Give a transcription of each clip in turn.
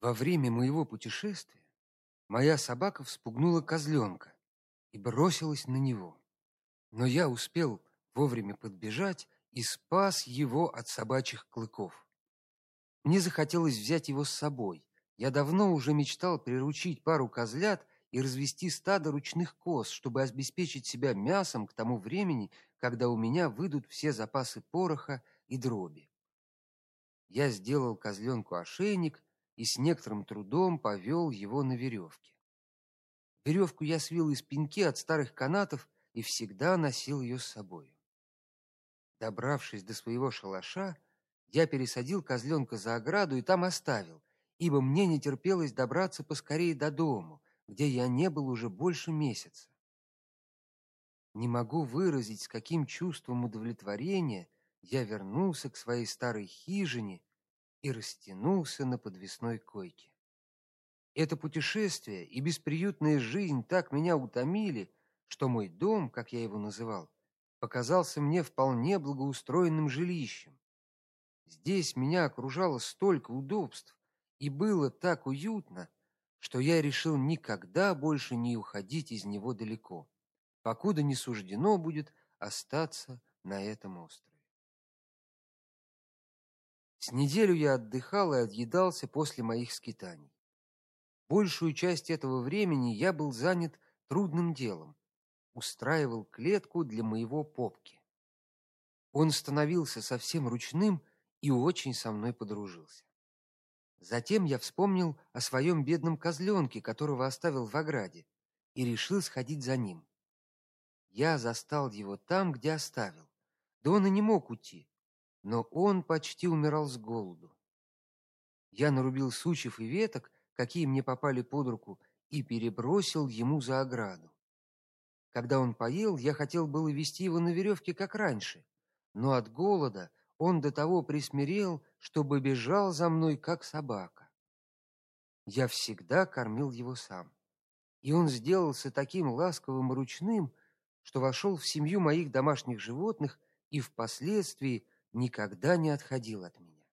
Во время моего путешествия моя собака вспугнула козленка и бросилась на него. Но я успел вовремя подбежать и спас его от собачьих клыков. Мне захотелось взять его с собой. Я давно уже мечтал приручить пару козлят и развести стадо ручных коз, чтобы обеспечить себя мясом к тому времени, когда у меня выйдут все запасы пороха и дроби. Я сделал козленку ошейник и с некоторым трудом повел его на веревке. Веревку я свил из пеньки от старых канатов и всегда носил ее с собой. Добравшись до своего шалаша, я пересадил козленка за ограду и там оставил, ибо мне не терпелось добраться поскорее до дому, где я не был уже больше месяца. Не могу выразить, с каким чувством удовлетворения я вернулся к своей старой хижине и растянулся на подвесной койке. Это путешествие и бесприютная жизнь так меня утомили, что мой дом, как я его называл, показался мне вполне благоустроенным жилищем. Здесь меня окружало столько удобств и было так уютно, что я решил никогда больше не уходить из него далеко, покуда не суждено будет остаться на этом острове. С неделю я отдыхал и отъедался после моих скитаний. Большую часть этого времени я был занят трудным делом, устраивал клетку для моего попки. Он становился совсем ручным и очень со мной подружился. Затем я вспомнил о своем бедном козленке, которого оставил в ограде, и решил сходить за ним. Я застал его там, где оставил. Да он и не мог уйти, но он почти умирал с голоду. Я нарубил сучьев и веток, какие мне попали под руку, и перебросил ему за ограду. Когда он поел, я хотел было вести его на веревке, как раньше, но от голода он до того присмирел, чтобы бежал за мной, как собака. Я всегда кормил его сам, и он сделался таким ласковым и ручным, что вошел в семью моих домашних животных и впоследствии никогда не отходил от меня.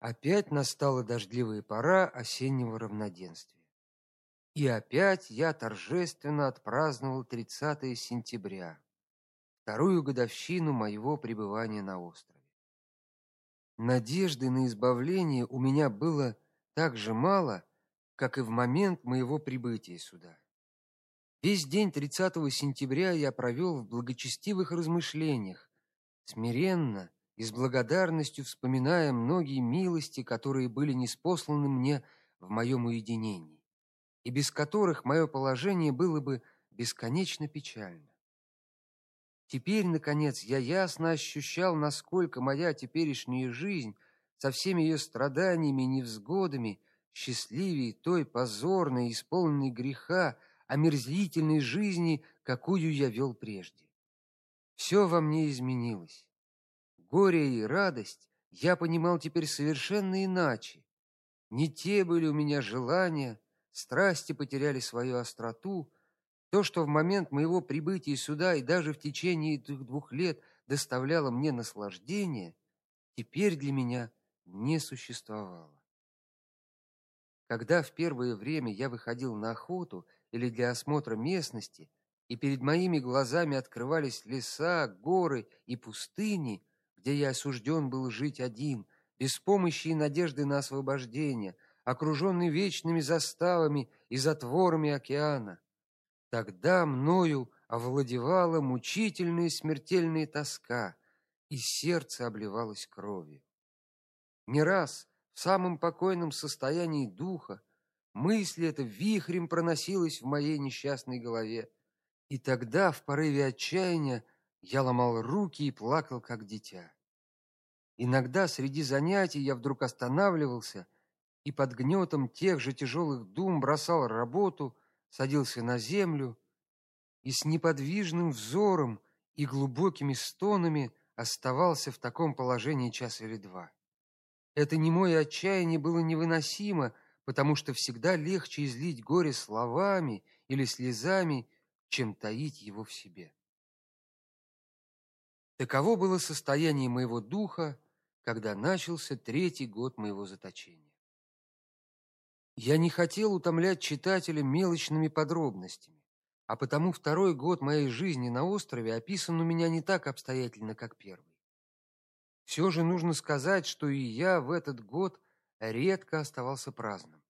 Опять настала дождливая пора осеннего равноденствия. И опять я торжественно отпраздновал 30 сентября, вторую годовщину моего пребывания на острове. Надежды на избавление у меня было так же мало, как и в момент моего прибытия сюда. Весь день 30 сентября я провел в благочестивых размышлениях, смиренно и с благодарностью вспоминая многие милости, которые были ниспосланы мне в моем уединении и без которых мое положение было бы бесконечно печально. Теперь наконец я ясно ощущал, насколько моя теперешняя жизнь со всеми ее страданиями и невзгодами счастливее той позорной, исполненной греха, омерзительной жизни, какую я вел прежде. Все во мне изменилось. Горе и радость я понимал теперь совершенно иначе. Не те были у меня желания, страсти потеряли свою остроту, то, что в момент моего прибытия сюда и даже в течение этих двух лет доставляло мне наслаждение, теперь для меня не существовало. Когда в первое время я выходил на охоту или для осмотра местности, и перед моими глазами открывались леса, горы и пустыни, где я осужден был жить один, без помощи и надежды на освобождение, окруженный вечными заставами и затворами океана. Тогда мною овладевала мучительная смертельная тоска, и сердце обливалось кровью. Не раз в самом покойном состоянии духа мысль эта вихрем проносилась в моей несчастной голове, и тогда в порыве отчаяния я ломал руки и плакал как дитя. Иногда среди занятий я вдруг останавливался и под гнетом тех же тяжелых дум бросал работу, садился на землю и с неподвижным взором и глубокими стонами оставался в таком положении час или два. Это немое отчаяние было невыносимо, потому что всегда легче излить горе словами или слезами, чем таить его в себе. Таково было состояние моего духа, когда начался третий год моего заточения. Я не хотел утомлять читателя мелочными подробностями, а потому второй год моей жизни на острове описан у меня не так обстоятельно, как первый. Все же нужно сказать, что и я в этот год редко оставался праздным.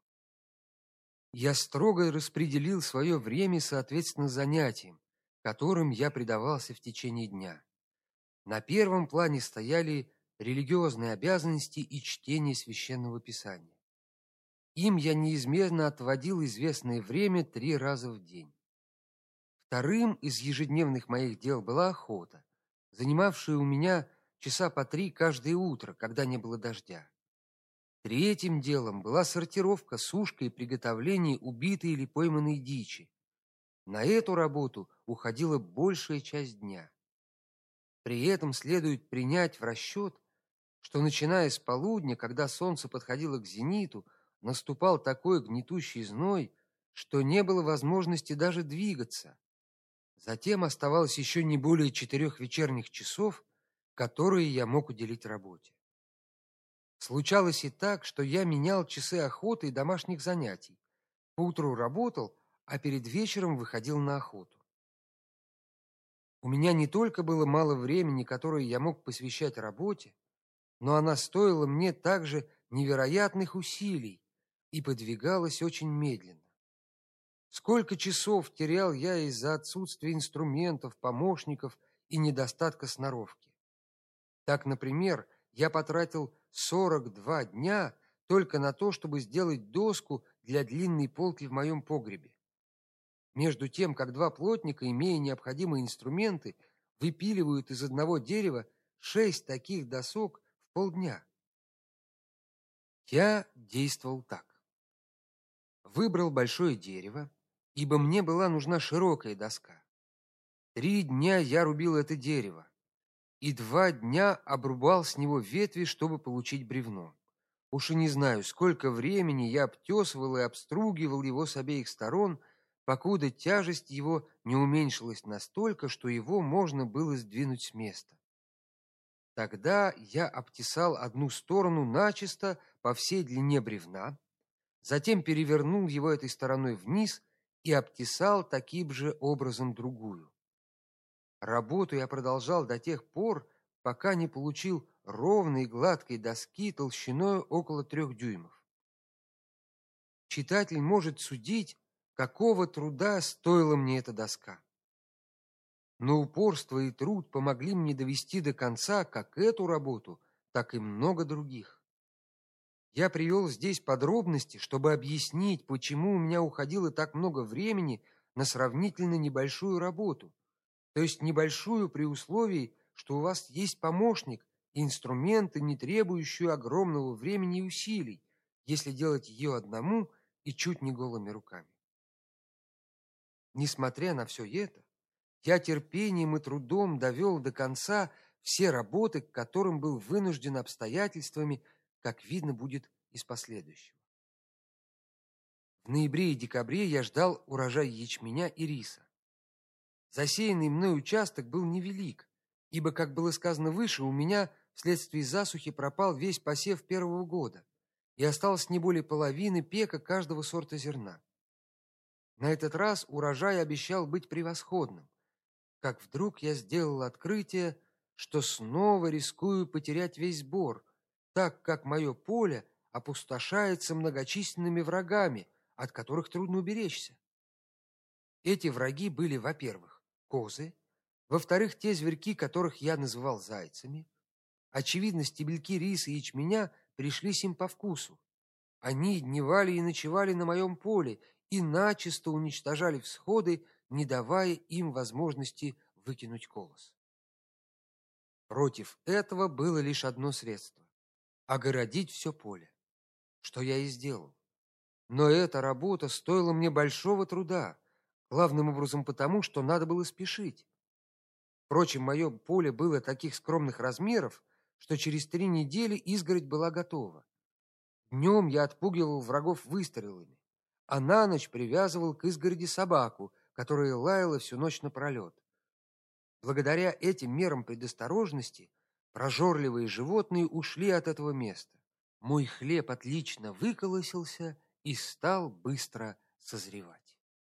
Я строго распределил свое время соответственно занятиям, которым я предавался в течение дня. На первом плане стояли религиозные обязанности и чтение священного писания. Им я неизменно отводил известное время три раза в день. Вторым из ежедневных моих дел была охота, занимавшая у меня часа по три каждое утро, когда не было дождя. Третьим делом была сортировка, сушка и приготовление убитой или пойманной дичи. На эту работу уходила большая часть дня. При этом следует принять в расчет, что начиная с полудня, когда солнце подходило к зениту, наступал такой гнетущий зной, что не было возможности даже двигаться. Затем оставалось еще не более четырех вечерних часов, которые я мог уделить работе. Случалось и так, что я менял часы охоты и домашних занятий. Поутру работал, а перед вечером выходил на охоту. У меня не только было мало времени, которое я мог посвящать работе, но она стоила мне также невероятных усилий и подвигалась очень медленно. Сколько часов терял я из-за отсутствия инструментов, помощников и недостатка сноровки. Так, например, я потратил 42 дня только на то, чтобы сделать доску для длинной полки в моем погребе. Между тем, как два плотника, имея необходимые инструменты, выпиливают из одного дерева шесть таких досок в полдня. Я действовал так. Выбрал большое дерево, ибо мне была нужна широкая доска. Три дня я рубил это дерево, и два дня обрубал с него ветви, чтобы получить бревно. Уж и не знаю, сколько времени я обтесывал и обстругивал его с обеих сторон, покуда тяжесть его не уменьшилась настолько, что его можно было сдвинуть с места. Тогда я обтесал одну сторону начисто по всей длине бревна, затем перевернул его этой стороной вниз и обтесал таким же образом другую. Работу я продолжал до тех пор, пока не получил ровной гладкой доски толщиной около трех дюймов. Читатель может судить, какого труда стоила мне эта доска. Но упорство и труд помогли мне довести до конца как эту работу, так и много других. Я привел здесь подробности, чтобы объяснить, почему у меня уходило так много времени на сравнительно небольшую работу то есть небольшую при условии, что у вас есть помощник и инструменты, не требующие огромного времени и усилий, если делать ее одному и чуть не голыми руками. Несмотря на все это, я терпением и трудом довел до конца все работы, к которым был вынужден обстоятельствами, как видно будет из последующего. В ноябре и декабре я ждал урожай ячменя и риса. Засеянный мной участок был невелик, ибо, как было сказано выше, у меня вследствие засухи пропал весь посев первого года, и осталось не более половины пека каждого сорта зерна. На этот раз урожай обещал быть превосходным. Как вдруг я сделал открытие, что снова рискую потерять весь сбор, так как мое поле опустошается многочисленными врагами, от которых трудно уберечься. Эти враги были, во-первых, козы, во-вторых, те зверьки, которых я называл зайцами. Очевидно, стебельки риса и ячменя пришлись им по вкусу. Они дневали и ночевали на моем поле и начисто уничтожали всходы, не давая им возможности выкинуть колос. Против этого было лишь одно средство огородить все поле, что я и сделал. Но эта работа стоила мне большого труда, главным образом потому, что надо было спешить. Впрочем, мое поле было таких скромных размеров, что через три недели изгородь была готова. Днем я отпугивал врагов выстрелами, а на ночь привязывал к изгороди собаку, которая лаяла всю ночь напролет. Благодаря этим мерам предосторожности Прожорливые животные ушли от этого места. Мой хлеб отлично выколосился и стал быстро созревать.